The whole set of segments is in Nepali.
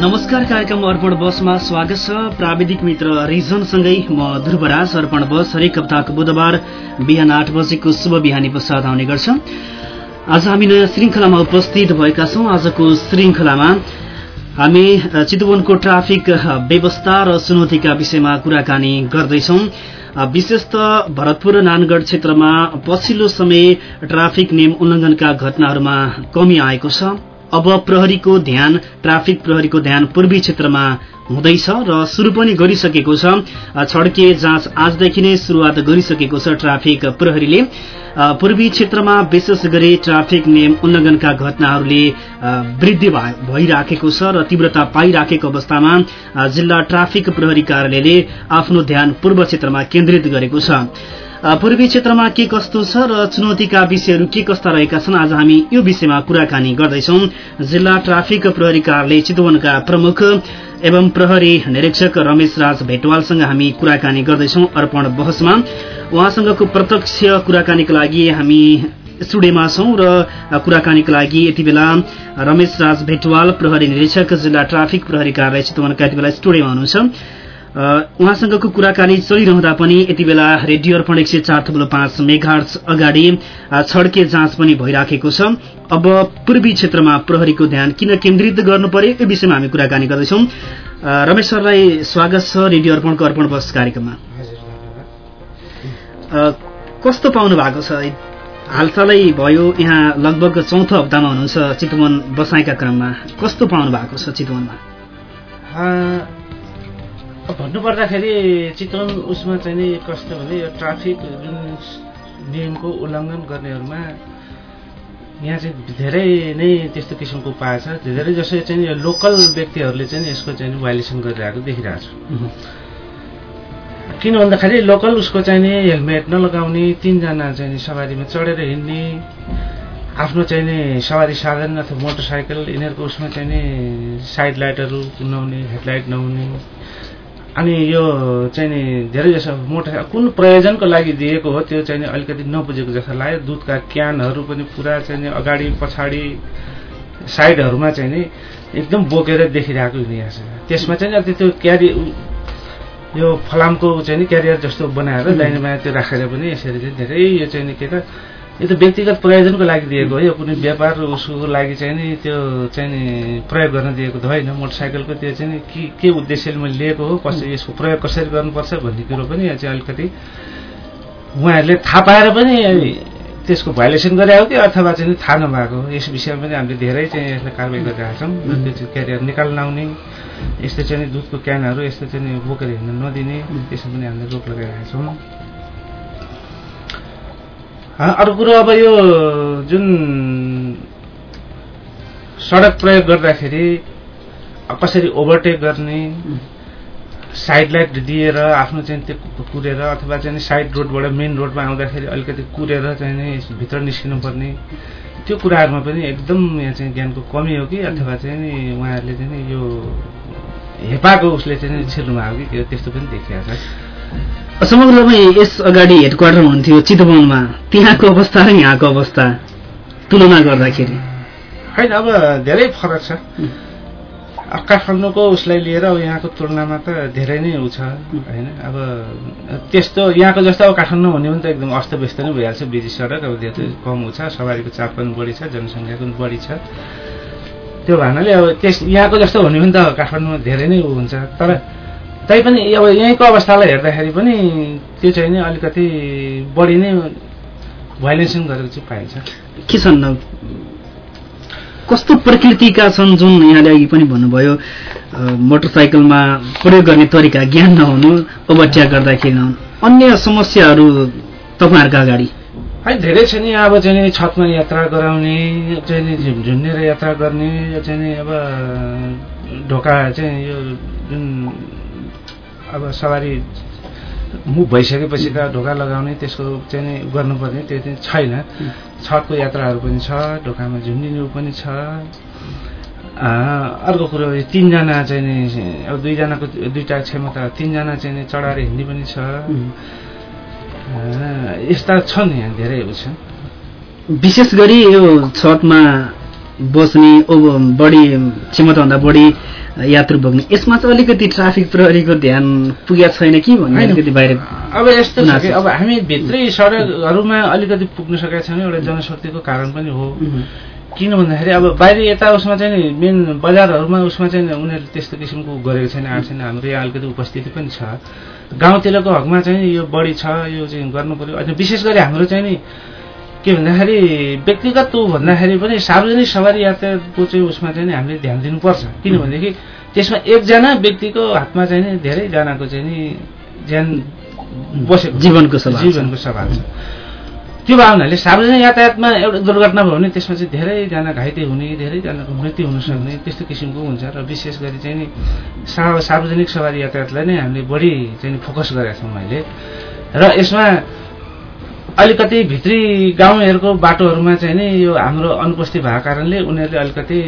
नमस्कार कार्यक्रम अर्पण बसमा स्वागत छ प्राविधिक मित्र रिजनसँगै म ध्रुवराज अर्पण बस हरेक हप्ताको बुधबार बिहान आठ बजेको शुभ बिहानी प्रसाद आउने गर्छ। आज हामी नयाँ श्रृङ्खलामा उपस्थित भएका छौँ। आजको श्रृङ्खलामा हामी चितवनको ट्राफिक व्यवस्था र चुनौतीका विषयमा कुराकानी गर्दैछौँ। विशेष त भरतपुर नानगढ क्षेत्रमा पछिल्लो समय ट्राफिक नियम उल्लंघनका घटनाहरूमा कमी आएको छ। अब प्रहरीको ध्यान ट्राफिक प्रहरीको ध्यान पूर्वी क्षेत्रमा हुँदैछ र शुरू पनि गरिसकेको छ। छड्के जाँच आजदेखि नै शुरूआत गरिसकेको छ ट्राफिक प्रहरीले। पूर्वी क्षेत्रमा विशेष गरी ट्राफिक नियम उल्लंघनका घटनाहरूले वृद्धि भइराखेको छ र तीव्रता पाइराखेको अवस्थामा जिल्ला ट्राफिक प्रहरी कार्यालयले आफ्नो ध्यान पूर्व क्षेत्रमा केन्द्रित गरेको छ। पूर्वी क्षेत्रमा के कस्तो छ र चुनौतीका विषयहरू के कस्ता रहेका छन् आज हामी यो विषयमा कुराकानी गर्दैछौं। जिल्ला ट्राफिक प्रहरी कार्यालय चितवनका प्रमुख एवं प्रहरी निरीक्षक रमेश राज भेटवालसँग हामी कुराकानी गर्दैछौं अर्पण बहसमा। उहाँसँगको प्रत्यक्ष कुराकानीका लागि हामी स्टुडियोमा छौं र कुराकानीका लागि यति बेला रमेश राज भेटवाल प्रहरी निरीक्षक जिल्ला ट्राफिक प्रहरी कार्यालय चितवनका यति बेला स्टुडियोमा हुनुहुन्छ। उहाँसँगको कुराकानी चलिरहँदा पनि यति बेला रेडियो अर्पण एक सय चार थुप्रो पाँच मेघार्च अगाडि छड्के जाँच पनि भइराखेको छ। अब पूर्वी क्षेत्रमा प्रहरीको ध्यान किन केन्द्रित गर्नु पर्यो यो विषयमा हामी कुराकानी गर्दैछौँ। रमेश सरलाई स्वागत छ रेडियो अर्पणको अर्पण बस कार्यक्रममा। कस्तो पाउनु भएको छ? हालसालै भयो यहाँ लगभग चौथो हप्तामा हुनुहुन्छ चितवन बसाइका क्रममा। कस्तो पाउनु भएको छ चितवनमा? भन्नुपर्दाखेरि चितवन उसमा चाहिँ नि कस्तो भने यो ट्राफिक जुन नियमको उल्लङ्घन गर्नेहरूमा यहाँ चाहिँ धेरै नै त्यस्तो किसिमको पाएछ धेरै जसो चाहिँ यो लोकल व्यक्तिहरूले चाहिँ यसको चाहिँ भाइलेसन गरिरहेको देखिरहेको छु। किन भन्दाखेरि लोकल उसको चाहिँ नि हेलमेट नलगाउने तिनजना चाहिँ सवारीमा चढेर हिँड्ने आफ्नो चाहिँ नि सवारी साधन अथवा मोटरसाइकल यिनीहरूको उसमा चाहिँ नि साइड लाइटहरू नहुने हेडलाइट नहुने अनि यो चाहिँ नि धेरै जसो मोटर कुन प्रयोजनको लागि दिएको हो त्यो चाहिँ अलिकति नबुझेको जस्तो लाग्यो। दुधका क्यानहरू पनि पुरा चाहिँ अगाडि पछाडि साइडहरूमा चाहिँ नि एकदम बोकेर देखिरहेको हुने त्यसमा चाहिँ अब त्यो क्यारी यो फलामको चाहिँ नि क्यारियर जस्तो बनाएर दाहिने त्यो राखेर पनि यसरी चाहिँ धेरै यो चाहिँ नि के त यो त व्यक्तिगत प्रयोजनको लागि दिएको हो। यो कुनै व्यापार उसको लागि चाहिँ नि त्यो चाहिँ नि प्रयोग गर्न दिएको त होइन। मोटरसाइकलको त्यो चाहिँ नि के के उद्देश्यले मैले लिएको हो कसरी यसको प्रयोग कसरी गर्नुपर्छ भन्ने कुरो पनि चाहिँ अलिकति उहाँहरूले थाहा पाएर पनि त्यसको भाइलेसन गरे हो कि अथवा चाहिँ थाहा नभएको यस विषयमा पनि हामीले धेरै चाहिँ यसलाई कारवाही गरिरहेका छौँ। त्यो चाहिँ क्यारियर निकाल्न आउने यस्तो चाहिँ दुधको क्यानहरू यस्तो चाहिँ बोकेर हिँड्न नदिने त्यसमा पनि हामीले रोक लगाइरहेका छौँ। अर्को कुरो अब यो जुन सडक प्रयोग गर्दाखेरि कसरी ओभरटेक गर्ने साइड लाइट दिएर आफ्नो चाहिँ त्यो कुरेर अथवा चाहिँ साइड रोडबाट मेन रोडमा आउँदाखेरि अलिकति कुरेर चाहिँ भित्र निस्किनु पर्ने त्यो कुराहरूमा पनि एकदम यहाँ चाहिँ ज्ञानको कमी हो कि अथवा चाहिँ नि उहाँहरूले चाहिँ यो हेपाको उसले चाहिँ छिर्नु भएको कि? त्यस्तो पनि देखिरहेको समग्रमा यस अगाडि हेड क्वार्टर हुन्थ्यो चितवनमा। त्यहाँको अवस्था र यहाँको अवस्था। तुलना गर्दाखेरि। होइन अब धेरै फरक छ। काठमाडौँको उसलाई लिएर अब यहाँको तुलनामा त धेरै नै उ छ होइन? अब त्यस्तो यहाँको जस्तो अब काठमाडौँ हुने पनि त एकदम अस्तव्यस्त नै भइहाल्छ। बिजी सडक अब धेरै कम उ छ सवारीको चाप पनि बढी छ जनसङ्ख्या पनि बढी छ। त्यो भएनाले अब त्यस यहाँको जस्तो हुने पनि त काठमाडौँमा धेरै नै उ हुन्छ। तर तैपनि अब यहीँको अवस्थालाई हेर्दाखेरि पनि त्यो चाहिँ नि अलिकति बढी नै भाइलेसन गरेको चाहिँ पाइन्छ। के छन् कस्तो प्रकृतिका छन् जुन यहाँले अघि पनि भन्नुभयो मोटरसाइकलमा प्रयोग गर्ने तरिका ज्ञान नहुनु ओभरट्याक गर्दाखेरि नहुनु। अन्य समस्याहरू तपाईँहरूको अगाडि? है धेरै छ नि। अब चाहिँ नि छतमा यात्रा गराउने चाहिँ नि झुन्नेर यात्रा गर्ने चाहिँ नि अब ढोका चाहिँ यो जुन अब सवारी मुभ भइसकेपछि त ढोका लगाउने त्यसको चाहिँ गर्नुपर्ने त्यो चाहिँ छैन। छतको यात्राहरू पनि छ ढोकामा झुन्डिनु पनि छ। अर्को कुरो तिनजना चाहिँ नि अब दुईजनाको दुईवटा क्षमता तिनजना चाहिँ नि चढाएर हिँड्ने पनि छ। यस्ता छन् यहाँ धेरै छ विशेष गरी यो छतमा बस्ने बढी क्षमताभन्दा बढी यात्रु बोक्ने यसमा चाहिँ अलिकति ट्राफिक प्रहरीको ध्यान पुगेको छैन कि भन्ने अलिकति बाहिर अब यस्तो छ कि अब हामी भित्रै सडकहरूमा अलिकति पुग्न सकेका छैनौँ एउटा जनशक्तिको कारण पनि हो। किन भन्दाखेरि अब बाहिर यता उसमा चाहिँ नि मेन बजारहरूमा उसमा चाहिँ उनीहरूले त्यस्तो किसिमको गरेको छैन आएको छैन। हाम्रो यहाँ अलिकति उपस्थिति पनि छ। गाउँतिरको हकमा चाहिँ यो बढी छ यो चाहिँ गर्नु पऱ्यो अनि विशेष गरी हाम्रो चाहिँ नि के भन्दाखेरि व्यक्तिगत ऊ भन्दाखेरि पनि सार्वजनिक सवारी यातायातको चाहिँ उसमा चाहिँ हामीले ध्यान दिनुपर्छ। किनभनेदेखि त्यसमा एकजना व्यक्तिको हातमा चाहिँ नि धेरैजनाको चाहिँ नि ज्यान बसेको जीवनको सवाल जीवनको सवाल छ। त्यो भावनाले सार्वजनिक यातायातमा एउटा दुर्घटना भयो भने त्यसमा चाहिँ धेरैजना घाइते हुने धेरैजनाको मृत्यु हुन सक्ने त्यस्तो किसिमको हुन्छ र विशेष गरी चाहिँ नि सार्वजनिक सवारी यातायातलाई नै हामीले बढी चाहिँ फोकस गरेका छौँ अहिले। र यसमा अलिकति भित्री गाउँहरूको बाटोहरूमा चाहिँ नि यो हाम्रो अनुपस्थित भएको कारणले उनीहरूले अलिकति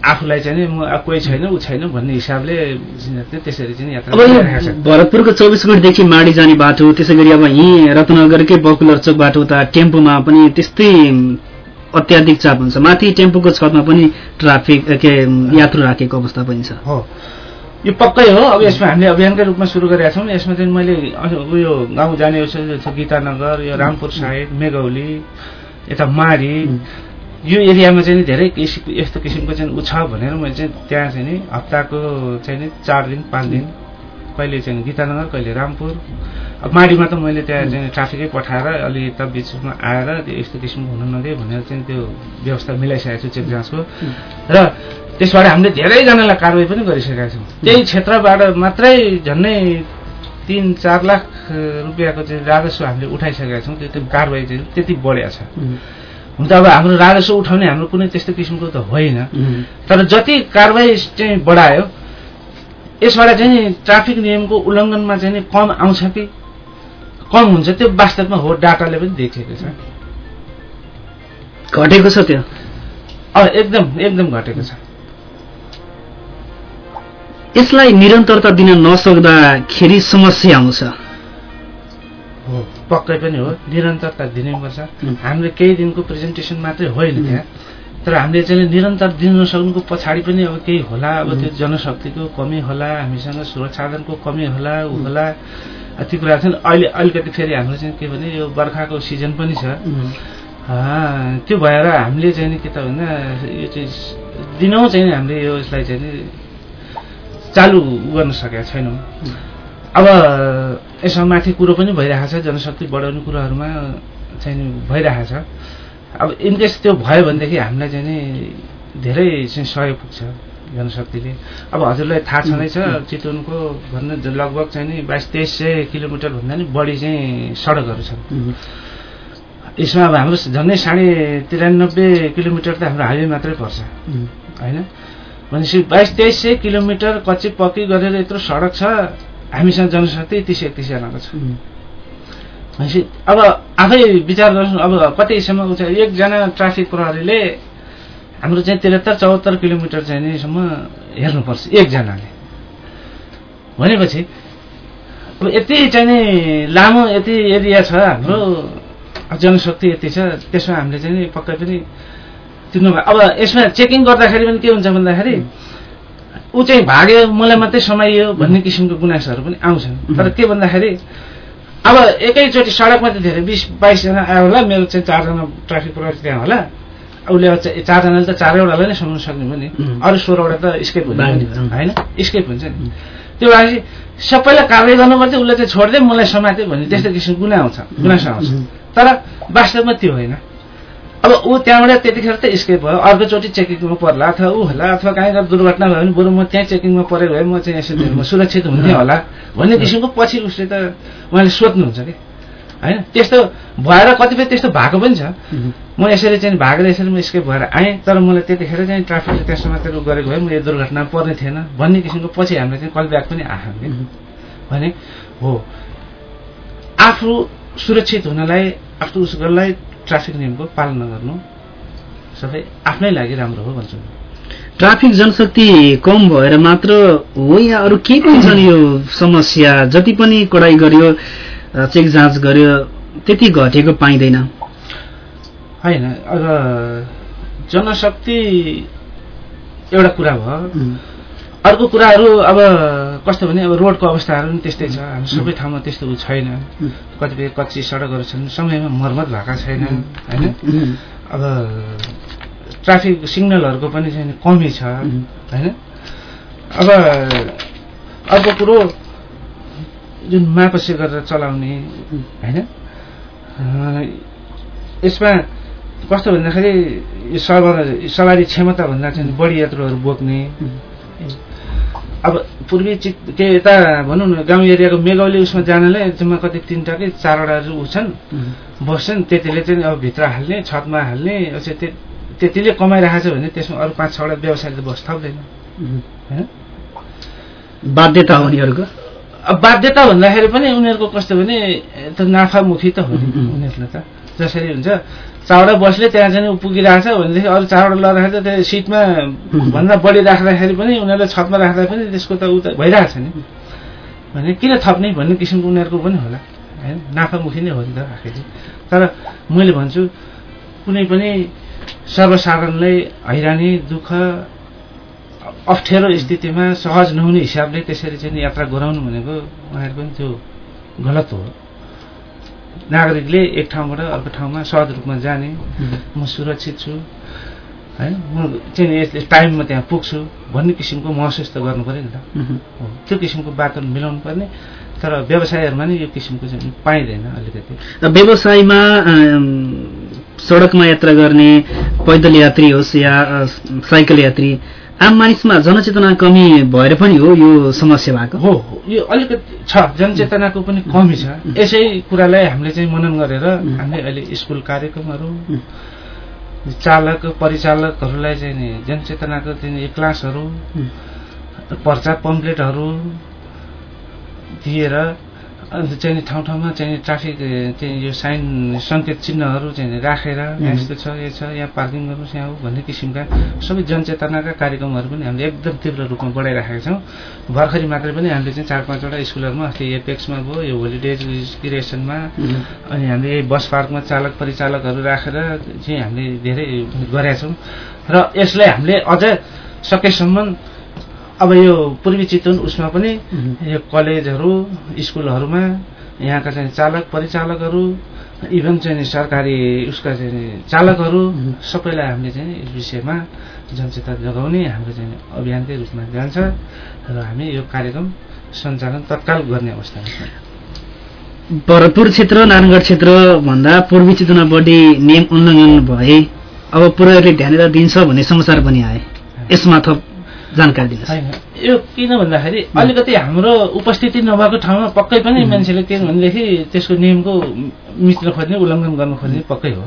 आफूलाई चाहिँ नि म कोही छैन ऊ छैन भन्ने हिसाबले त्यसरी चाहिँ यात्रा भरतपुरको चौबिस गुटदेखि माडी जाने बाटो त्यसै गरी अब यहीँ रत्नगरकै बकुलर चोक बाटो उता टेम्पोमा पनि त्यस्तै अत्याधिक चाप हुन्छ। माथि टेम्पोको छतमा पनि ट्राफिक के यात्रु राखेको अवस्था पनि छ। हो। यो पक्कै हो। अब यसमा हामीले अभियानकै रूपमा सुरु गरेका छौँ। यसमा चाहिँ मैले उयो गाउँ जाने गीतानगर यो रामपुर साइड मेघौली यता माडी यो एरियामा चाहिँ धेरै यस्तो किसिमको चाहिँ ऊ छ भनेर मैले चाहिँ त्यहाँ चाहिँ नि हप्ताको चाहिँ नि चार दिन पाँच दिन कहिले चाहिँ गीतानगर कहिले रामपुर। अब माडीमा त मैले त्यहाँ चाहिँ ट्राफिकै पठाएर अलि यता बिचमा आएर त्यो यस्तो किसिमको हुनु नदियो भनेर चाहिँ त्यो व्यवस्था मिलाइसकेको छु चेक जाँचको। र त्यसबाट हामीले धेरैजनालाई कारवाही पनि गरिसकेका छौँ। त्यही क्षेत्रबाट मात्रै झन्डै तिन चार लाख रुपियाँको चाहिँ राजस्व हामीले उठाइसकेका छौँ। त्यो कारवाही चाहिँ त्यति बढिया छ। हुन त अब हाम्रो राजस्व उठाउने हाम्रो कुनै त्यस्तो किसिमको त होइन। तर जति कारवाही चाहिँ बढायो यसबाट चाहिँ ट्राफिक नियमको उल्लङ्घनमा चाहिँ नि कम आउँछ कि कम हुन्छ त्यो वास्तवमा हो डाटाले पनि देखिएको छ। घटेको छ त्यो? एकदम एकदम घटेको छ। यसलाई निरन्तरता दिन नसक्दाखेरि समस्या आउँछ। हो पक्कै पनि हो निरन्तरता दिनैपर्छ हामीले केही दिनको प्रेजेन्टेसन मात्रै होइन त्यहाँ। तर हामीले चाहिँ निरन्तर दिन नसक्नुको पछाडि पनि अब केही होला अब त्यो जनशक्तिको कमी होला हामीसँग सुरक्षाधनको कमी होला ऊ होला त्यो कुरा चाहिँ अहिले अलिकति फेरि हाम्रो चाहिँ के भने यो बर्खाको सिजन पनि छ। त्यो भएर हामीले चाहिँ के त भन्दा यो चाहिँ दिनौँ चाहिँ हामीले यो यसलाई चाहिँ चालु गर्न सकेका छैनौँ। अब यसमा माथि कुरो पनि भइरहेको छ जनशक्ति बढाउने कुराहरूमा चाहिँ भइरहेको छ। अब इनकेस त्यो भयो भनेदेखि हामीलाई चाहिँ नि धेरै चाहिँ सहयोग पुग्छ जनशक्तिले। अब हजुरलाई थाहा छँदैछ चितवनको भन्नु लगभग चाहिँ नि बाइस तेइस सय किलोमिटरभन्दा नि बढी चाहिँ सडकहरू छन्। यसमा अब हाम्रो झन्डै साढे तिरानब्बे किलोमिटर त हाम्रो हाइवे मात्रै पर्छ। होइन? भनेपछि बाइस तेइस सय किलोमिटर कच्ची पक्की गरेर यत्रो सडक छ हामीसँग जनशक्ति तिस एकतिसजनाको छ। भनेपछि अब आफै विचार गर्नु अब कतिसम्म उच्च एकजना ट्राफिक प्रहरीले हाम्रो चाहिँ त्रिहत्तर चौहत्तर किलोमिटर चाहिँ निसम्म हेर्नुपर्छ एकजनाले। भनेपछि अब यति चाहिँ नि लामो यति एरिया छ हाम्रो जनशक्ति यति छ त्यसमा हामीले चाहिँ पक्कै पनि तिर्नु अब यसमा चेकिङ गर्दाखेरि पनि के हुन्छ भन्दाखेरि ऊ चाहिँ भाग्यो मलाई मात्रै समाइयो भन्ने किसिमको गुनासोहरू पनि आउँछन्। तर के भन्दाखेरि अब एकैचोटि सडकमा त धेरै बिस बाइसजना आयो होला मेरो चाहिँ चारजना ट्राफिक प्रहरी त्यहाँ होला। उसले चारजनाले त चारैवटालाई नै समाउन सक्ने भयो नि अरू सोह्रवटा त स्केप हुन्छ होइन? स्केप हुन्छ नि। त्यो भएपछि सबैलाई कारवाही गर्नुपर्थ्यो उसले चाहिँ छोडिदियो मलाई समात्यो भन्ने त्यस्तो किसिमको गुना आउँछ गुनासो आउँछ। तर वास्तवमा त्यो होइन। अब ऊ त्यहाँबाट त्यतिखेर त स्केप भयो। अर्कोचोटि चेकिङमा पर्ला अथवा ऊ होला अथवा कहीँ दुर्घटना भयो भने बरु म त्यहाँ चेकिङमा परेको भए म चाहिँ यसरी म सुरक्षित हुन्थेँ होला भन्ने किसिमको पछि उसले त उहाँले सोध्नुहुन्छ कि। होइन? त्यस्तो भएर कतिपय त्यस्तो भएको पनि छ। म यसरी चाहिँ भागेर यसरी म स्केप भएर आएँ तर मलाई त्यतिखेर चाहिँ ट्राफिकले त्यहाँ समातेर गरेको भए म यो दुर्घटना पर्ने थिएन भन्ने किसिमको पछि हामीलाई चाहिँ कल ब्याक पनि आयो भने हो। आफू सुरक्षित हुनलाई आफू उसलाई ट्राफिक नियमको पालना गर्नु सबै आफ्नै लागि राम्रो हो भन्छु ट्राफिक जनशक्ति कम भएर मात्र हो या अरू केही पनि छन् यो समस्या? जति पनि कडाई गर्यो चेक जाँच गर्यो त्यति घटेको पाइँदैन। होइन अब जनशक्ति एउटा कुरा भयो। अर्को कुराहरू अब कस्तो भने अब रोडको अवस्थाहरू पनि त्यस्तै छ। हाम्रो सबै ठाउँमा त्यस्तो छैन। कतिपय कच्ची सडकहरू छन्। समयमा मर्मत भएका छैन होइन? अब ट्राफिक सिग्नलहरूको पनि चाहिँ कमी छ होइन? अब अर्को कुरो जुन मापसी गरेर चलाउने होइन? यसमा कस्तो भन्दाखेरि यो सवार सवारी क्षमताभन्दा चाहिँ बढी यात्रुहरू बोक्ने। अब पूर्वी चित के यता भनौँ न गाउँ एरियाको मेगौली उसमा जानलाई जम्मा कति तिनवटा कि चारवटा ऊ छन् बस्छन् त्यतिले चाहिँ अब भित्र हाल्ने छतमा हाल्ने त्यतिले कमाइरहेको छ भने त्यसमा अरू पाँच छवटा व्यवसायले त बस थाप्दैन। होइन? बाध्यता हो उनीहरूको? अब बाध्यता भन्दाखेरि पनि उनीहरूको कस्तो भने त नाफामुखी त हो. उनीहरूलाई त। जसरी हुन्छ। चारवटा बसले त्यहाँ चाहिँ पुगिरहेको छ भनेदेखि अरू चारवटा लगाएर त्यो सिटमा भन्दा बढी राख्दाखेरि पनि उनीहरूले छतमा राख्दा पनि त्यसको त ऊ त भइरहेको छ नि। भने किन थप्ने भन्ने किसिमको उनीहरूको पनि होला होइन? नाफामुखी नै हो नि त आखिर। तर मैले भन्छु कुनै पनि सर्वसाधारणलाई हैरानी दुःख अप्ठ्यारो स्थितिमा सहज नहुने हिसाबले त्यसरी चाहिँ यात्रा गराउनु भनेको उहाँहरूको पनि त्यो गलत हो। नागरिकले एक ठाउँबाट अर्को ठाउँमा सहज रूपमा जाने। म सुरक्षित छु होइन म चाहिँ यसले टाइममा त्यहाँ पुग्छु भन्ने किसिमको महसुस त गर्नु पऱ्यो नि त। हो, त्यो किसिमको वातावरण मिलाउनु पर्ने तर व्यवसायहरूमा नि यो किसिमको चाहिँ पाइँदैन अलिकति। र व्यवसायमा सडकमा यात्रा गर्ने पैदल यात्री होस् या साइकल यात्री आम मानिसमा जनचेतना कमी भएर पनि हो यो समस्या भएको। हो यो अलिकति छ जनचेतनाको पनि कमी छ। यसै कुरालाई हामीले चाहिँ मनन गरेर हामीले अहिले स्कुल कार्यक्रमहरू चालक परिचालकहरूलाई चाहिँ नि जनचेतनाको चाहिँ क्लासहरू पर्चा पम्पलेटहरू दिएर अन्त चाहिँ ठाउँ ठाउँमा चाहिँ ट्राफिक चाहिँ यो साइन सङ्केत चिन्हहरू चाहिँ राखेर यस्तो छ यो छ यहाँ पार्किङ गर्नुहोस् यहाँ हो भन्ने किसिमका सबै जनचेतनाका कार्यक्रमहरू पनि हामीले एकदम तीव्र रूपमा बढाइराखेका छौँ। भर्खरै मात्रै पनि हामीले चाहिँ चार पाँचवटा स्कुलहरूमा अस्ति एपेक्समा भयो यो होलिडेज क्रिएसनमा अनि हामीले बस पार्कमा चालक परिचालकहरू राखेर चाहिँ हामीले धेरै गरेका छौँ। र यसलाई हामीले अझ सकेसम्म अब यो पूर्वी चितवन उसमा पनि यो कलेजहरू स्कुलहरूमा यहाँका चाहिँ चालक परिचालकहरू इभन चाहिँ सरकारी उसका चाहिँ चालकहरू. सबैलाई हामीले चाहिँ यस विषयमा जनचेतना जगाउने हाम्रो चाहिँ अभियानकै रूपमा जान्छ र हामी यो कार्यक्रम सञ्चालन तत्काल गर्ने अवस्थामा छौँ। भरतपुर क्षेत्र नारायणगढ क्षेत्र भन्दा पूर्वी चितवनमा बढी नियम उल्लङ्घन भए अब प्रहरीले ध्यान दिन्छ भन्ने समाचार पनि आए। यसमा थप जानकारी दिनुहोस्। यो किन भन्दाखेरि अलिकति हाम्रो उपस्थिति नभएको ठाउँमा पक्कै पनि मान्छेले के भनेदेखि त्यसको नियमको मिच्न खोज्ने उल्लङ्घन गर्न खोज्ने पक्कै हो।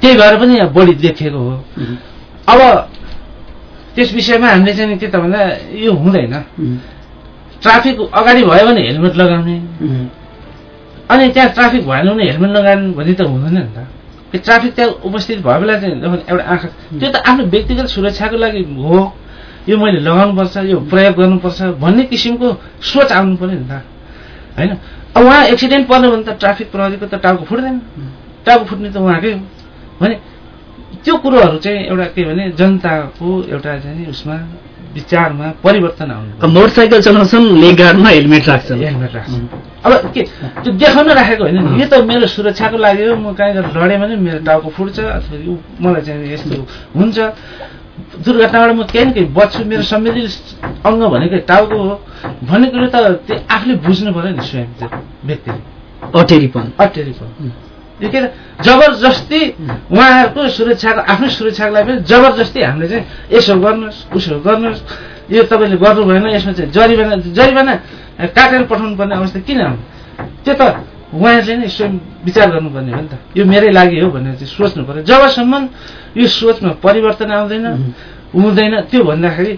त्यही भएर पनि बढी देखिएको हो। अब त्यस विषयमा हामीले चाहिँ के त भन्दा यो हुँदैन। ट्राफिक अगाडि भयो भने हेलमेट लगाउने। अनि त्यहाँ ट्राफिक भएन भने हेलमेट लगाउनु भने त हुँदैन नि त। त्यो ट्राफिक त्यहाँ उपस्थित भयो बेला चाहिँ एउटा आँखा त्यो त आफ्नो व्यक्तिगत सुरक्षाको लागि हो। यो मैले लगाउनुपर्छ यो प्रयोग गर्नुपर्छ भन्ने किसिमको सोच आउनु पर्यो नि त। होइन? अब उहाँ एक्सिडेन्ट पर्यो भने त ट्राफिक प्रहरीको त टाउको फुट्दैन। टाउको फुट्ने त उहाँकै हो। भने त्यो कुरोहरू चाहिँ एउटा के भने जनताको एउटा चाहिँ उसमा विचारमा परिवर्तन आउनु मोटरसाइकल चलाउँछन् लेग गार्डमा हेलमेट राख्छन्। हेलमेट राख्छ अब के त्यो देखाउन राखेको होइन यो त मेरो सुरक्षाको लागि हो। म कहीँ लडेँ भने मेरो टाउको फुट्छ अथवा मलाई चाहिँ यस्तो हुन्छ। दुर्घटनाबाट म केही न केही बच्छु मेरो संवेदी अङ्ग भनेको टाउको हो। भन्ने कुरो त त्यो आफूले बुझ्नु पऱ्यो नि स्वयं त्यो व्यक्तिले। अटेरीपन। अटेरी पर्यो यो के जबरजस्ती उहाँहरूको सुरक्षाको आफ्नो सुरक्षाको लागि पनि जबरजस्ती हामीले चाहिँ यसो गर्नुहोस् उसो गर्नुहोस्। यो तपाईँले गर्नु भएन यसमा चाहिँ जरिवाना जरिवाना काटेर पठाउनु पर्ने अवस्था किन त्यो त उहाँहरूले नै स्वयं विचार गर्नुपर्ने हो नि त। यो मेरै लागि हो भनेर चाहिँ सोच्नु पर्यो जबसम्म यो सोचमा परिवर्तन आउँदैन हुँदैन त्यो भन्दाखेरि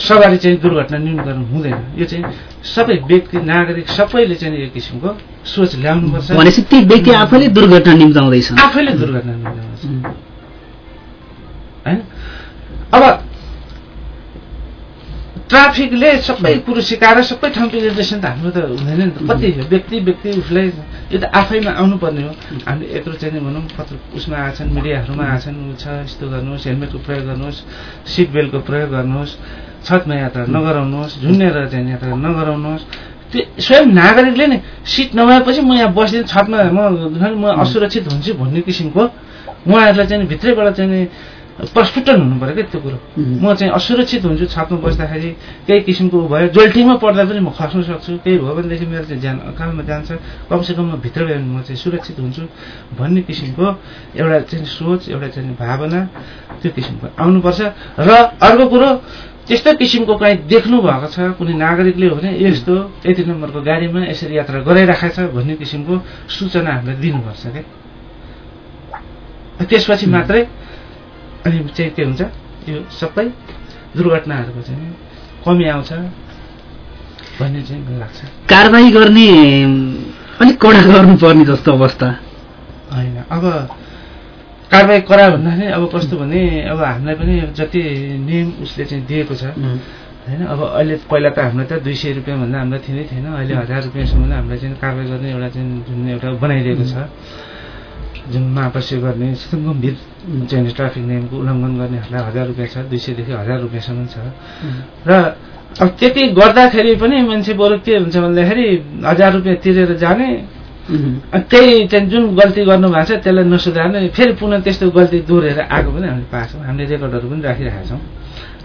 सवारी चाहिँ दुर्घटना न्यूनीकरण हुँदैन। यो चाहिँ सबै व्यक्ति नागरिक सबैले चाहिँ यो किसिमको सोच ल्याउनुपर्छ। भनेपछि ती व्यक्ति आफैले दुर्घटना निम्ताउँदैछन् आफैले दुर्घटना उम्, होइन? अब ट्राफिकले सबै कुरो सिकाएर सबै ठाउँ प्रेजेन्टेसन त हाम्रो त हुँदैन नि त। कति व्यक्ति व्यक्ति उसलाई यो त आफैमा आउनुपर्ने हो। हामीले यत्रो चाहिँ नि भनौँ कत्रो उसमा आएछन् मिडियाहरूमा आएछन् ऊ छ यस्तो गर्नुहोस् हेलमेटको प्रयोग गर्नुहोस् सिट बेल्टको प्रयोग गर्नुहोस् छतमा यात्रा नगराउनुहोस् झुन्डेर चाहिँ यात्रा नगराउनुहोस्। त्यो स्वयं नागरिकले नै सिट नभएपछि म यहाँ बस्दिनँ छतमा म म असुरक्षित हुन्छु भन्ने किसिमको उहाँहरूलाई चाहिँ भित्रैबाट चाहिँ नि प्रस्फुटन हुनु पऱ्यो क्या त्यो कुरो। म चाहिँ असुरक्षित हुन्छु छतमा बस्दाखेरि केही किसिमको भयो जोल्टीमा पर्दा पनि म खस्न सक्छु। केही भयो भनेदेखि मेरो चाहिँ ज्यान अकालमा जान्छ कमसेकम म भित्र गयो भने म चाहिँ सुरक्षित हुन्छु भन्ने किसिमको एउटा चाहिँ सोच एउटा चाहिँ भावना त्यो किसिमको आउनुपर्छ। र अर्को कुरो त्यस्तो किसिमको कहीँ देख्नु भएको छ कुनै नागरिकले हो भने यस्तो यति नम्बरको गाडीमा यसरी यात्रा गराइराखेको छ भन्ने किसिमको सूचना हामीलाई दिनुपर्छ क्या? त्यसपछि मात्रै अनि चाहिँ के हुन्छ। यो सबै दुर्घटनाहरूको चाहिँ कमी आउँछ भन्ने चाहिँ लाग्छ। कारवाही गर्ने अलिक कडा गर्नुपर्ने जस्तो अवस्था। होइन अब कारवाही करा भन्दाखेरि अब कस्तो भने अब हामीलाई पनि जति नियम उसले चाहिँ दिएको छ। होइन अब अहिले पहिला त हाम्रो त दुई सय रुपियाँभन्दा हामीलाई थिएनै थिएन अहिले हजार रुपियाँसम्म हामीलाई चाहिँ कारवाही गर्ने एउटा चाहिँ जुन एउटा बनाइदिएको छ। जुन मापस्य गर्ने गम्भीर चाहिँ ट्राफिक नियमको उल्लङ्घन गर्नेहरूलाई हजार रुपियाँ छ दुई सयदेखि हजार रुपियाँसम्म छ। र अब त्यति गर्दाखेरि पनि मान्छे बरु के हुन्छ भन्दाखेरि हजार रुपियाँ तिरेर जाने त्यही चाहिँ जुन गल्ती गर्नु भएको छ त्यसलाई नसुधार्ने फेरि पुनः त्यस्तो गल्ती दोहोऱ्याएर आएको पनि हामीले पाएको छौँ। हामीले रेकर्डहरू पनि राखिरहेका छौँ।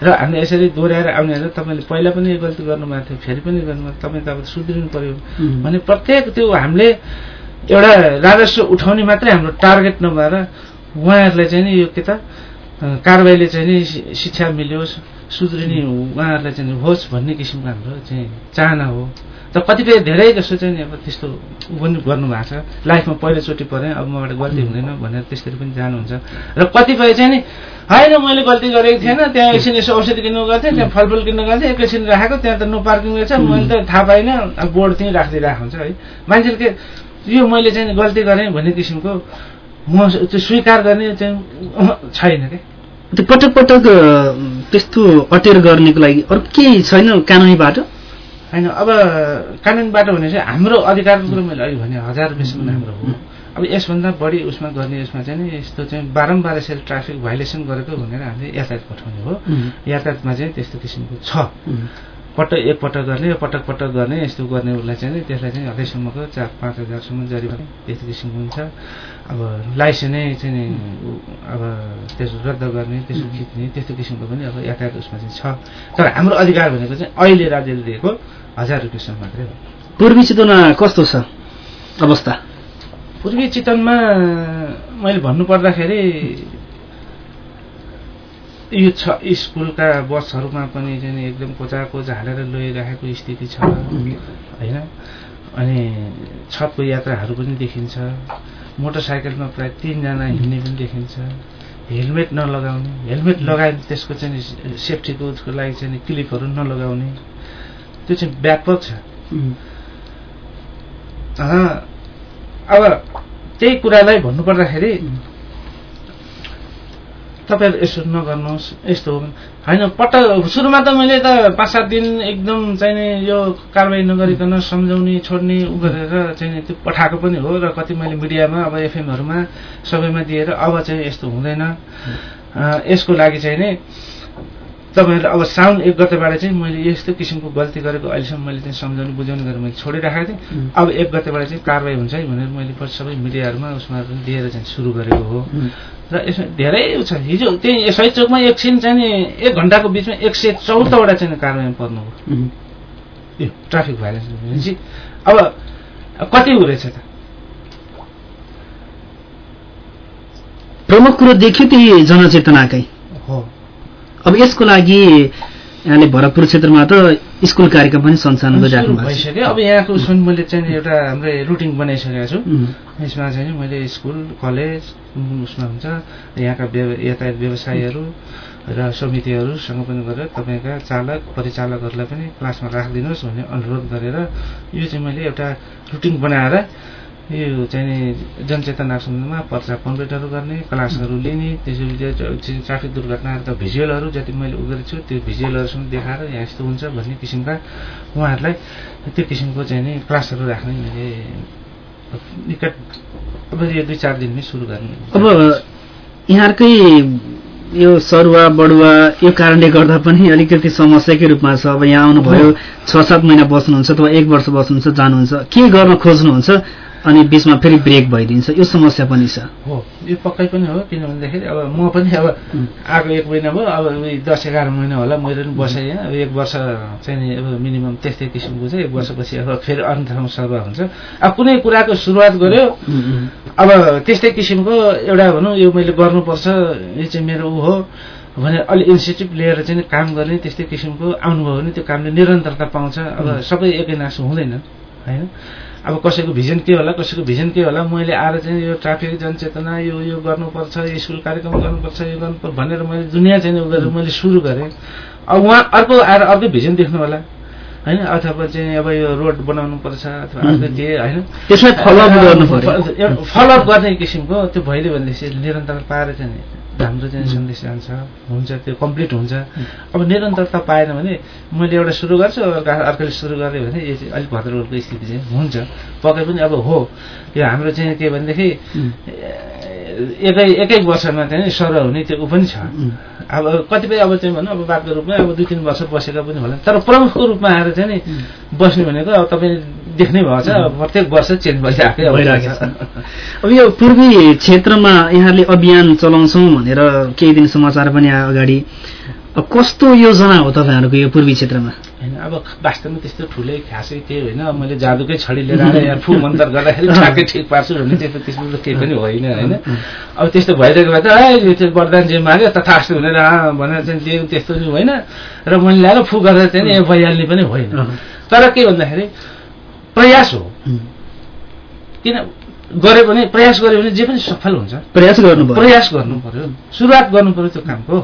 र हामीले यसरी दोहोऱ्याएर आउनेहरू तपाईँले पहिला पनि यो गल्ती गर्नुभएको थियो फेरि पनि गर्नुभयो तपाईँ त अब सुध्रिनु पर्यो भने प्रत्येक त्यो हामीले एउटा राजस्व उठाउने मात्रै हाम्रो टार्गेट नभएर उहाँहरूलाई चाहिँ नि यो के त कारवाहीले चाहिँ नि शिक्षा मिलोस् सुध्रिने उहाँहरूलाई चाहिँ होस् भन्ने किसिमको हाम्रो चाहिँ चाहना हो। र कतिपय धेरै जसो चाहिँ अब त्यस्तो पनि गर्नुभएको छ। लाइफमा पहिलोचोटि परेँ अब मबाट गल्ती हुँदैन भनेर त्यसरी पनि जानुहुन्छ। र कतिपय चाहिँ नि होइन मैले गल्ती गरेको थिएन त्यहाँ एकछिन यसो औषधि किन्नु थिएँ त्यहाँ फलफुल किन्नु थिएँ एकैछिन राखेको त्यहाँ त नो पार्किङ रहेछ मैले त थाहा पाइनँ अब बोर्ड त्यहीँ राखिदिइरहेको हुन्छ है। मान्छेले के यो मैले चाहिँ गल्ती गरेँ भन्ने किसिमको म त्यो स्वीकार गर्ने चाहिँ छैन क्या त्यो पटक पटक त्यस्तो अटेर गर्नेको लागि अरू केही छैन कानुनी बाटो होइन अब कानुन बाटो भने चाहिँ हाम्रो अधिकारको कुरो मैले अघि भने हजार रुपियाँसम्म हाम्रो हो। अब यसभन्दा बढी उसमा गर्ने यसमा चाहिँ नि यस्तो चाहिँ बारम्बार यसरी ट्राफिक भाइलेसन गरेको भनेर हामीले यातायात पठाउने हो। यातायातमा चाहिँ त्यस्तो किसिमको छ। पटक एकपटक गर्ने पटक पटक गर्ने यस्तो गर्ने उसलाई चाहिँ त्यसलाई चाहिँ हदैसम्मको चार पाँच हजारसम्म जरिमाना त्यस्तो किसिमको हुन्छ। अब लाइसेन्सै चाहिँ अब त्यसो रद्द गर्ने त्यसो खिच्ने त्यस्तो किसिमको पनि अब यातायात उसमा चाहिँ छ। तर हाम्रो अधिकार भनेको चाहिँ अहिले राज्यले दिएको हजार रुपियाँसम्म मात्रै हो। पूर्वी चितवनमा कस्तो छ अवस्था? पूर्वी चितवनमा मैले भन्नुपर्दाखेरि यो छ स्कुलका बसहरूमा पनि चाहिँ एकदम कोचाकोच हालेर लगिराखेको स्थिति छ। होइन? अनि छतको यात्राहरू पनि देखिन्छ। मोटरसाइकलमा प्रायः तिनजना हिँड्ने पनि देखिन्छ। हेलमेट नलगाउने हेलमेट लगाए त्यसको चाहिँ सेफ्टीको उसको लागि चाहिँ क्लिपहरू नलगाउने। त्यो चाहिँ व्यापक छ। अब त्यही कुरालाई भन्नुपर्दाखेरि तपाईँहरू यसो नगर्नुहोस् यस्तो हो। होइन पटक सुरुमा त मैले त पाँच सात दिन एकदम चाहिँ यो कारवाही नगरिकन सम्झाउने छोड्ने उ गरेर चाहिँ त्यो पठाएको पनि हो र कति मैले मिडियामा अब एफएमहरूमा सबैमा दिएर अब चाहिँ यस्तो हुँदैन। यसको लागि चाहिँ नि तपाईँहरूले अब साउन एक गतेबाट चाहिँ मैले यस्तो किसिमको गल्ती गरेको अहिलेसम्म मैले चाहिँ सम्झाउने बुझाउने गरेर मैले छोडिराखेको थिएँ। अब एक गतेबाट चाहिँ कारवाही हुन्छ है भनेर मैले सबै मिडियाहरूमा उसमा पनि दिएर चाहिँ सुरु गरेको हो। र यसमा धेरै छ। हिजो त्यही सही चोकमा एकछिन चाहिँ नि एक घन्टाको बिचमा एक सय चौधवटा चाहिँ कारवाहीमा पर्नु हो। यो ट्राफिक भाइलेन्स भनेपछि। अब कति हुँदैछ त? प्रमुख कुरो देखियो त्यही जनचेतनाकै। हो। अब यसको लागि यहाँले भरतपुर क्षेत्रमा त स्कुल कार्यक्रम पनि सञ्चालन गरिराख्नु भइसक्यो। अब यहाँको उसमा मैले चाहिँ एउटा हाम्रो रुटिन बनाइसकेको छु। यसमा चाहिँ मैले स्कुल कलेज उसमा हुन्छ यहाँका यातायात व्यवसायीहरू र समितिहरूसँग पनि गरेर तपाईँका चालक परिचालकहरूलाई पनि क्लासमा राखिदिनुहोस् भन्ने अनुरोध गरेर यो चाहिँ मैले एउटा रुटिन बनाएर यो चाहिँ नि जनचेतना सन्दर्भमा पर्चा पम्पलेटहरू गर्ने क्लासहरू लिने त्यसपछि ट्राफिक दुर्घटनाहरू त भिजुअलहरू जति मैले उ गरेको छु त्यो भिजुअलहरूसँग देखाएर यहाँ यस्तो हुन्छ भन्ने किसिमका उहाँहरूलाई त्यो किसिमको चाहिँ नि क्लासहरू राख्ने मैले निकट अब यो दुई चार दिनमै सुरु गर्ने। अब यहाँहरूकै यो सरुवा बडुवा यो कारणले गर्दा पनि अलिकति समस्याकै रूपमा छ। अब यहाँ आउनुभयो छ सात महिना बस्नुहुन्छ अथवा एक वर्ष बस्नुहुन्छ जानुहुन्छ। के गर्न खोज्नुहुन्छ? अनि बिचमा फेरि ब्रेक भइदिन्छ। यो समस्या पनि छ। हो यो पक्कै पनि हो किनभनेदेखि अब म पनि अब आएको एक महिना भयो अब दस एघार महिना होला मैले पनि बसेँ यहाँ अब एक वर्ष चाहिँ नि अब मिनिमम त्यस्तै किसिमको चाहिँ एक वर्षपछि अब फेरि अन्य ठाउँ सरुवा हुन्छ। अब कुनै कुराको सुरुवात गर्यो। अब त्यस्तै किसिमको एउटा भनौँ यो मैले गर्नुपर्छ यो चाहिँ मेरो ऊ हो भने अलि इनिसिएटिभ लिएर चाहिँ काम गर्ने त्यस्तै किसिमको आउनुभयो भने त्यो कामले निरन्तरता पाउँछ। अब सबै एकै नासो हुँदैन होइन? अब कसैको भिजन के होला कसैको भिजन के होला मैले आएर चाहिँ यो ट्राफिक जनचेतना यो यो गर्नुपर्छ स्कुल कार्यक्रम गर्नुपर्छ यो गर्नुपर्छ भनेर मैले दुनियाँ चाहिँ उ गरेर मैले सुरु गरेँ। अब उहाँ अर्को आएर अर्कै भिजन देख्नु होला होइन? अथवा चाहिँ अब यो रोड बनाउनु पर्छ अथवा अर्को के होइन? त्यसलाई फलोअप गर्नु फलोअप गर्ने किसिमको त्यो भइदियो भनेदेखि निरन्तर पाएर चाहिँ हाम्रो चाहिँ सन्देश जान्छ। हुन्छ त्यो कम्प्लिट हुन्छ। अब निरन्तरता पाएन भने मैले एउटा सुरु गर्छु अर्कोले सुरु गरेँ भने यो चाहिँ अलिक भद्रको स्थिति चाहिँ हुन्छ। पक्कै पनि अब हो। यो हाम्रो चाहिँ के भनेदेखि एकै एकै वर्षमा चाहिँ सर हुने त्यो ऊ पनि छ। अब कतिपय अब चाहिँ भनौँ अब बादको रूपमा अब दुई तिन वर्ष बसेका पनि होला। तर प्रमुखको रूपमा आएर चाहिँ नि बस्ने भनेको अब तपाईँ देख्नै भएको छ प्रत्येक वर्ष चेन्ज भइरहेको छ। अब यो पूर्वी क्षेत्रमा यहाँले अभियान चलाउँछौँ भनेर केही दिन समाचार पनि आयो अगाडि। कस्तो योजना हो तपाईँहरूको यो पूर्वी क्षेत्रमा? होइन अब वास्तवमा त्यस्तो ठुलै खासै केही होइन। मैले जादुकै छडी लिएर आएर यहाँ फु मन्तर गर्दाखेरि ठ्याक्कै ठिक पार्छु भन्ने त्यस्तो त्यस्तो त केही पनि होइन होइन। अब त्यस्तो भइरहेको भए त ए त्यो वरदान जे माग्यो तथास्तु भनेर भनेर चाहिँ त्यस्तो नि होइन। र मैले ल्याएर फु गर्दा चाहिँ भइहाल्ने पनि होइन। तर के भन्दाखेरि प्रयास हो। किन गऱ्यो भने प्रयास गर्यो भने जे पनि सफल हुन्छ प्रयास गर्नु प्रयास गर्नु पर्यो। सुरुवात गर्नु पर्यो त्यो कामको।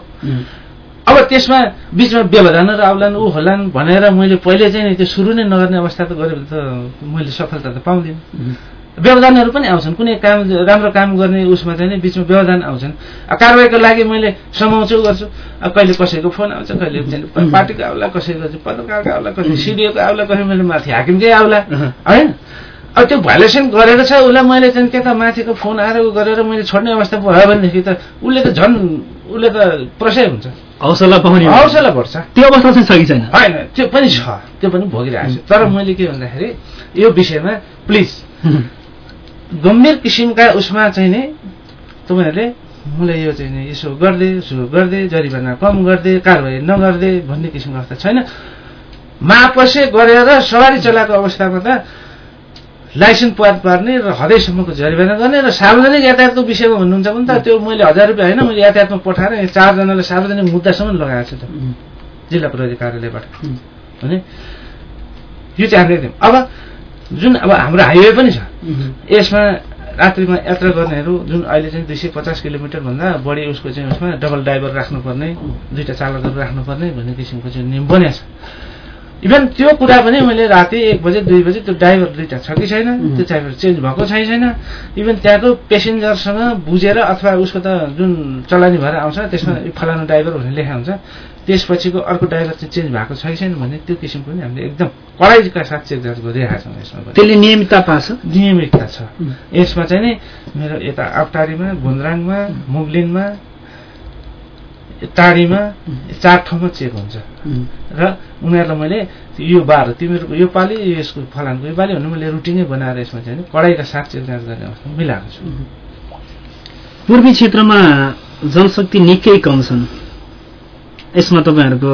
अब त्यसमा बिचमा व्यवधानहरू आउलान् ऊ होलान् भनेर मैले पहिले चाहिँ नि त्यो सुरु नै नगर्ने अवस्था त गऱ्यो भने त मैले सफलता त पाउँदिनँ। व्यवधानहरू पनि आउँछन्। कुनै काम राम्रो काम गर्ने उसमा चाहिँ बिचमा व्यवधान आउँछन्। कारवाहीको लागि मैले समाउँछु गर्छु। कहिले कसैको फोन आउँछ कहिले पार्टीको आउला कसैको पत्रकारको आउला कसै सिडिओको आउला कसै मैले माथि हाकिमकै आउला। होइन? अब त्यो भाइलेसन गरेर छ उसलाई मैले चाहिँ त्यता माथिको फोन आएर उ गरेर मैले छोड्ने अवस्था भयो भनेदेखि त उसले त झन् उसले त प्रसय हुन्छ। हौसला पाउने हौसला बढ्छ। त्यो अवस्था चाहिँ छ कि छैन? होइन त्यो पनि छ। त्यो पनि भोगिरहेको छ। तर मैले के भन्दाखेरि यो विषयमा प्लिज गम्भीर किसिमका उसमा चाहिँ नि तपाईँहरूले मलाई यो चाहिँ नि यसो गर्दै उसो गर्दै जरिवाना कम गर्दै कारवाही नगर्दे भन्ने किसिमको अवस्था छैन। मापसे गरेर सवारी चलाएको अवस्थामा त लाइसेन्स पार पार्ने र हदैसम्मको जरिवाना गर्ने र सार्वजनिक यातायातको विषयमा भन्नुहुन्छ भने त त्यो मैले हजार रुपियाँ होइन मैले यातायातमा पठाएर चारजनाले सार्वजनिक मुद्दासम्म लगाएको छु त। जिल्ला प्रहरी कार्यालयबाट। भने यो चाहिँ हामीले अब जुन अब हाम्रो हाइवे पनि छ यसमा रात्रिमा यात्रा गर्नेहरू जुन अहिले चाहिँ दुई सय पचास किलोमिटरभन्दा बढी उसको चाहिँ उसमा डबल ड्राइभर राख्नुपर्ने दुईवटा चालकहरू राख्नुपर्ने भन्ने किसिमको चाहिँ नियम बनिएको छ। इभन त्यो कुरा पनि मैले राति एक बजे दुई बजे त्यो ड्राइभर दुइटा छ कि छैन त्यो ड्राइभर चेन्ज भएको छ कि छैन। इभन त्यहाँको पेसेन्जरसँग बुझेर अथवा उसको त जुन चलानी भएर आउँछ त्यसमा फलानु ड्राइभर भनेर लेखा हुन्छ त्यसपछिको अर्को ड्राइभर चाहिँ चेन्ज भएको छ कि छैन भने त्यो किसिमको पनि हामीले एकदम कडाइका साथ चेक जाँच गरिरहेका छौँ यसमा त्यसले नियमितता पाछ? नियमितता छ। यसमा चाहिँ नि मेरो यता आपटारीमा गुन्द्राङमा मुगलिनमा टाढीमा चार ठाउँमा चेक हुन्छ। र उनीहरूलाई मैले यो बार तिमीहरूको यो पालि यसको फलानको यो पालि भने मैले रुटिनै बनाएर यसमा चाहिँ कडाइका साथ चेक जाँच गर्ने अवस्था मिलाएको छु। पूर्वी क्षेत्रमा जनशक्ति निकै कम छन्। यसमा तपाईँहरूको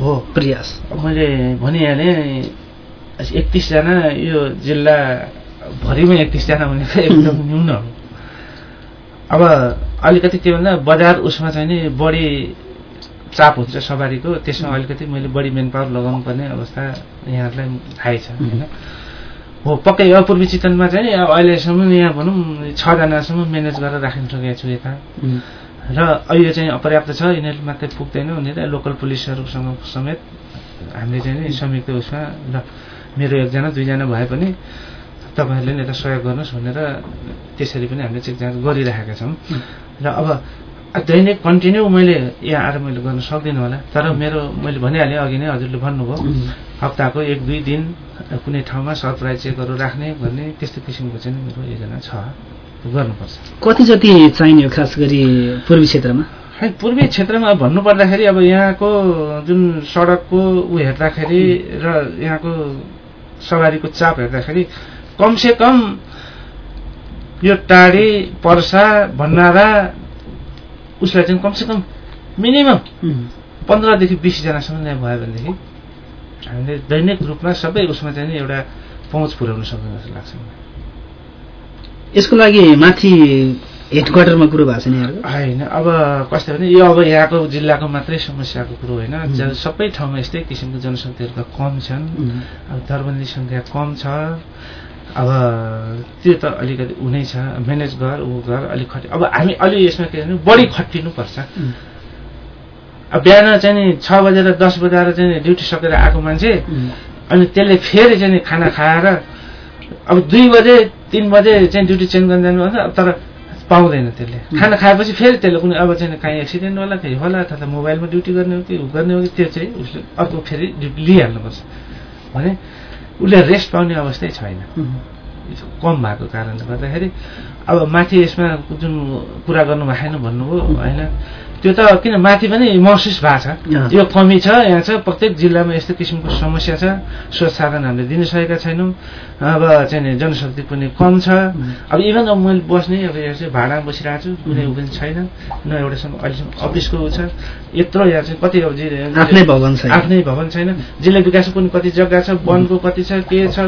हो। प्रयास? मैले भनिहालेँ एकतिसजना यो जिल्ला भरिमै एकतिसजना भने त एकदम न्यून हो। अब अलिकति के भन्दा बजार उसमा चाहिँ नि बढी चाप हुन्छ सवारीको त्यसमा अलिकति मैले बढी मेन पावर लगाउनु पर्ने अवस्था यहाँहरूलाई थाहै छ होइन? हो पक्कै अब पूर्वी चितवनमा चाहिँ नि अब अहिलेसम्म यहाँ भनौँ छजनासम्म म्यानेज गरेर राख्न सकेको छु यता। र अहिले चाहिँ अपर्याप्त छ यिनीहरू मात्रै पुग्दैन भनेर लोकल पुलिसहरूसँग समेत हामीले चाहिँ नि संयुक्त उसमा र मेरो एकजना दुईजना भए पनि तपाईँहरूले नि यसलाई सहयोग गर्नुहोस् भनेर त्यसरी पनि हामीले चेक जाँच गरिराखेका छौँ। र अब दैनिक कन्टिन्यू मैले यहाँ आएर मैले गर्न सक्दिनँ होला। तर मेरो मैले भनिहालेँ अघि नै हजुरले भन्नुभयो हप्ताको एक दुई दिन कुनै ठाउँमा सरप्राइज चेकहरू राख्ने भन्ने त्यस्तो किसिमको चाहिँ मेरो योजना छ। गर्नुपर्छ। कति जति चाहिने हो खास गरी पूर्वी क्षेत्रमा? है पूर्वी क्षेत्रमा भन्नुपर्दाखेरि अब यहाँको जुन सडकको ऊ हेर्दाखेरि र यहाँको सवारीको चाप हेर्दाखेरि कमसे कम यो टाढी पर्सा भन्नारा उसलाई चाहिँ कमसे कम मिनिमम पन्ध्रदेखि बिसजनासम्म नै भयो भनेदेखि हामीले दैनिक रूपमा सबै उसमा चाहिँ एउटा पहुँच पुर्याउन सक्छौँ जस्तो लाग्छ यसको लागि माथि हेडक्वार्टरमा कुरो भएको छ नि होइन अब कस्तो भने यो अब यहाँको जिल्लाको मात्रै समस्याको कुरो होइन। सबै ठाउँमा यस्तै किसिमको जनसङ्ख्याहरू कम छन्। अब दरबन्दी सङ्ख्या कम छ। अब त्यो त अलिकति हुनै छ म्यानेज गर ऊ गर अलिक खट अब हामी अलि यसमा के भने बढी खटिनुपर्छ अब बिहान चाहिँ नि छ बजेर दस बजेर चाहिँ ड्युटी सकेर आएको मान्छे अनि त्यसले फेरि चाहिँ खाना खाएर अब दुई बजे तिन बजे चाहिँ ड्युटी चेन्ज गर्न जानुपर्छ तर पाउँदैन त्यसले। खाना खाएपछि फेरि त्यसले कुनै अब चाहिँ काहीँ एक्सिडेन्ट होला केही होला अथवा मोबाइलमा ड्युटी गर्ने हो कि गर्ने हो कि त्यो चाहिँ उसले अर्को फेरि ड्युटी लिइहाल्नुपर्छ। भने उसले रेस्ट पाउने अवस्थै छैन। कम भएको कारणले गर्दाखेरि अब माथि यसमा जुन कुरा गर्नु भएन भन्नुभयो होइन? त्यो त किन माथि पनि महसुस भएको छ। यो कमी छ यहाँ छ प्रत्येक जिल्लामा यस्तो किसिमको समस्या छ। स्रोत साधन हामीले दिन सकेका छैनौँ। अब चाहिँ जनशक्ति पनि कम छ। अब इभन अब मैले बस्ने अब यहाँ चाहिँ भाडामा बसिरहेको छु कुनै ऊ पनि छैन। न एउटासम्म अहिलेसम्म अफिसको ऊ छ। यत्रो यहाँ चाहिँ कति अब आफ्नै भवन छैन। आफ्नै भवन छैन। जिल्ला विकासको पनि कति जग्गा छ वनको कति छ के छ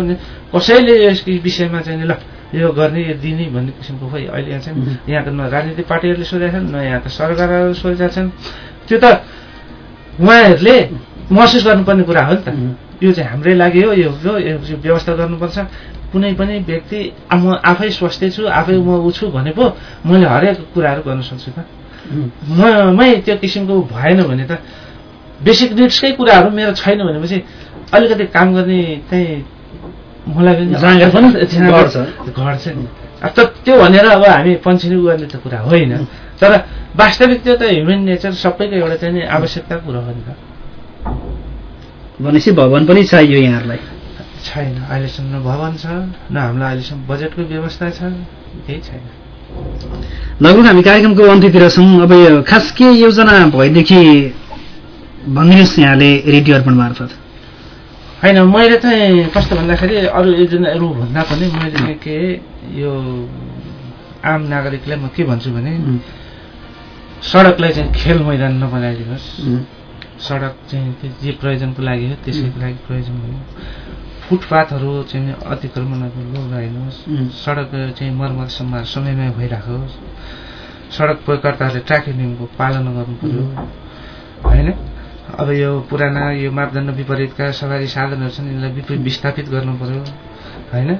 कसैले यस विषयमा चाहिँ ल यो गर्ने यो दिने भन्ने किसिमको खोइ अहिले यहाँ चाहिँ यहाँको न राजनीतिक पार्टीहरूले सोधेका छन् न यहाँका सरकारहरू सोधेका छन् त्यो त उहाँहरूले महसुस गर्नुपर्ने कुरा हो नि त। यो चाहिँ हाम्रै लागि हो यो हो यो व्यवस्था गर्नुपर्छ। कुनै पनि व्यक्ति म आफै स्वस्थ छु आफै म ऊ छु भने पो मैले हरेक कुराहरू गर्न सक्छु त। मै त्यो किसिमको भएन भने त बेसिक निड्सकै कुराहरू मेरो छैन भनेपछि अलिकति काम गर्ने चाहिँ मलाई पनि घट्छ नि त त्यो भनेर अब हामी पन्छिनु गर्ने त कुरा होइन। तर वास्तविक त्यो त ह्युमन नेचर सबैको एउटा चाहिँ नि आवश्यकता कुरा हो नि त। भनेपछि भवन पनि चाहियो यहाँहरूलाई। छैन। अहिलेसम्म न भवन छ न हामीलाई अहिलेसम्म बजेटको व्यवस्था छ केही छैन। लगभग हामी कार्यक्रमको अन्त्यतिर छौँ। अब खास के योजना भएदेखि भनिदिनुहोस् यहाँले रेडियो अर्पण मार्फत। होइन मैले चाहिँ कस्तो भन्दाखेरि अरू योजनाहरू भन्दा पनि मैले चाहिँ के यो आम नागरिकलाई म के भन्छु भने सडकलाई चाहिँ खेल मैदान नबनाइदिनुहोस्। सडक चाहिँ जे प्रयोजनको लागि हो त्यसैको लागि प्रयोजन हो फुटपाथहरू चाहिँ अतिक्रमणहरू लगाइदिनुहोस् सडक चाहिँ मर्मत सम्हार समयमै भइराखोस्। सडक प्रयोगकर्ताहरूले ट्राफिक नियमको पालना गर्नु पर्यो। होइन? अब यो पुराना यो मापदण्ड विपरीतका सवारी साधनहरू छन् यिनलाई विपरीत विस्थापित गर्नु पर्यो होइन?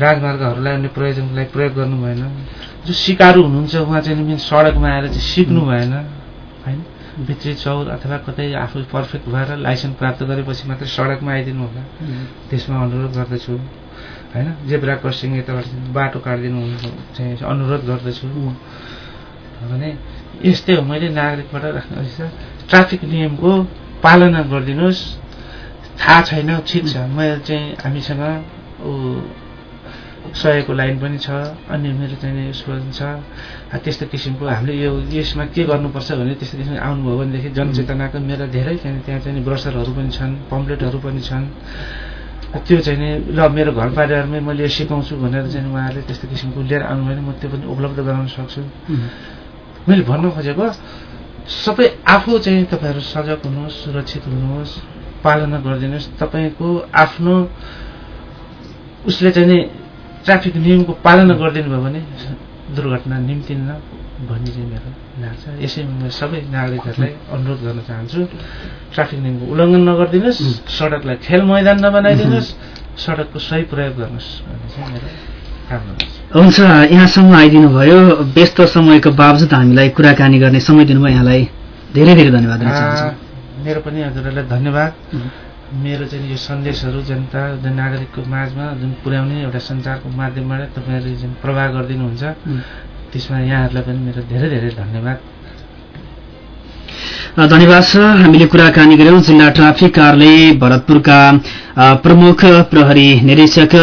राजमार्गहरूलाई अन्य प्रयोजनको लागि प्रयोग गर्नु भएन। जो सिकारु हुनुहुन्छ उहाँ चाहिँ सडकमा आएर चाहिँ सिक्नु भएन होइन? भित्री चौर अथवा कतै आफू पर्फेक्ट भएर लाइसेन्स प्राप्त गरेपछि मात्रै सडकमा आइदिनु होला। त्यसमा अनुरोध गर्दछु होइन? जेब्रा क्रसिङ यताबाट बाटो काटिदिनु चाहिँ अनुरोध गर्दछु। भने यस्तै हो मैले नागरिकबाट राख्नु ट्राफिक नियमको पालना गरिदिनुहोस्। थाहा छैन ठिक छ। मैले चाहिँ हामीसँग सहयोगको लाइन पनि छ अन्य मेरो चाहिँ उसमा छ। त्यस्तो किसिमको हामीले यो यसमा के गर्नुपर्छ भने त्यस्तो किसिमको आउनुभयो भनेदेखि जनचेतनाको मेरो धेरै चाहिँ त्यहाँ चाहिँ ब्रसरहरू पनि छन् पम्पलेटहरू पनि छन्। त्यो चाहिँ नि ल मेरो घर परिवारमै मैले यो सिकाउँछु भनेर चाहिँ उहाँहरूले त्यस्तो किसिमको लिएर आउनुभयो भने म त्यो पनि उपलब्ध गराउन सक्छु। मैले भन्नु खोजेको सबै आफू चाहिँ तपाईँहरू सजग हुनुहोस् सुरक्षित हुनुहोस् पालना गरिदिनुहोस्। तपाईँको आफ्नो उसले चाहिँ नि ट्राफिक नियमको पालना गरिदिनु भयो भने दुर्घटना निम्तिन्न भन्ने चाहिँ मेरो लाग्छ यसै म सबै नागरिकहरूलाई अनुरोध गर्न चाहन्छु ट्राफिक नियमको उल्लङ्घन नगरिदिनुहोस् सडकलाई खेल मैदान नबनाइदिनुहोस् सडकको सही प्रयोग गर्नुहोस् भन्ने चाहिँ मेरो हुन्छ यहाँसम्म आइदिनु भयो व्यस्त समयको बावजुद हामीलाई कुराकानी गर्ने समय दिनुभयो। यहाँलाई धेरै धेरै धन्यवाद मेरो पनि हजुरहरूलाई धन्यवाद। मेरो चाहिँ यो सन्देशहरू जनता नागरिकको माझमा जुन पुर्याउने एउटा सञ्चारको माध्यमबाट तपाईँहरूले जुन प्रवाह गरिदिनुहुन्छ त्यसमा यहाँहरूलाई पनि मेरो धेरै धेरै धन्यवाद। धन्यवाद छ। हामीले कुराकानी गऱ्यौँ जिल्ला ट्राफिक कार्यालय भरतपुरका प्रमुख प्रहरी निरीक्षक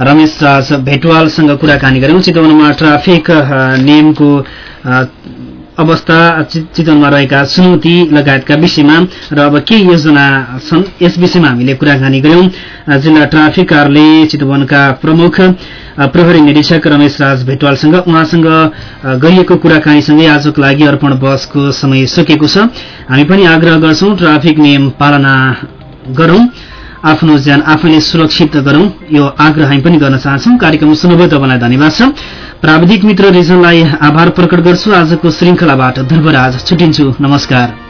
रमेश राज भेटवालसँग कुराकानी गऱ्यौँ चितवनमा ट्राफिक नियमको अवस्था चितवनमा रहेका चुनौती लगायतका विषयमा र अब के योजना छन् यस विषयमा हामीले कुराकानी गर्यौं। जिल्ला ट्राफिक कार्यालय चितवनका प्रमुख प्रहरी निरीक्षक रमेश राज भेटवालसँग उहाँसँग गरिएको कुराकानीसँगै आजको लागि अर्पण बसको समय सकिएको छ। हामी पनि आग्रह गर्छौं ट्राफिक नियम पालना गरौं आफ्नो ज्यान आफैले सुरक्षित गरौं यो आग्रह हामी पनि गर्न चाहन्छौं। कार्यक्रम सुन्नुभयो तपाईँलाई धन्यवाद छ। प्राविधिक मित्र रिजनलाई आभार प्रकट गर्छु। आजको श्रृङ्खलाबाट ध्रुवराज छुटिन्छु। नमस्कार।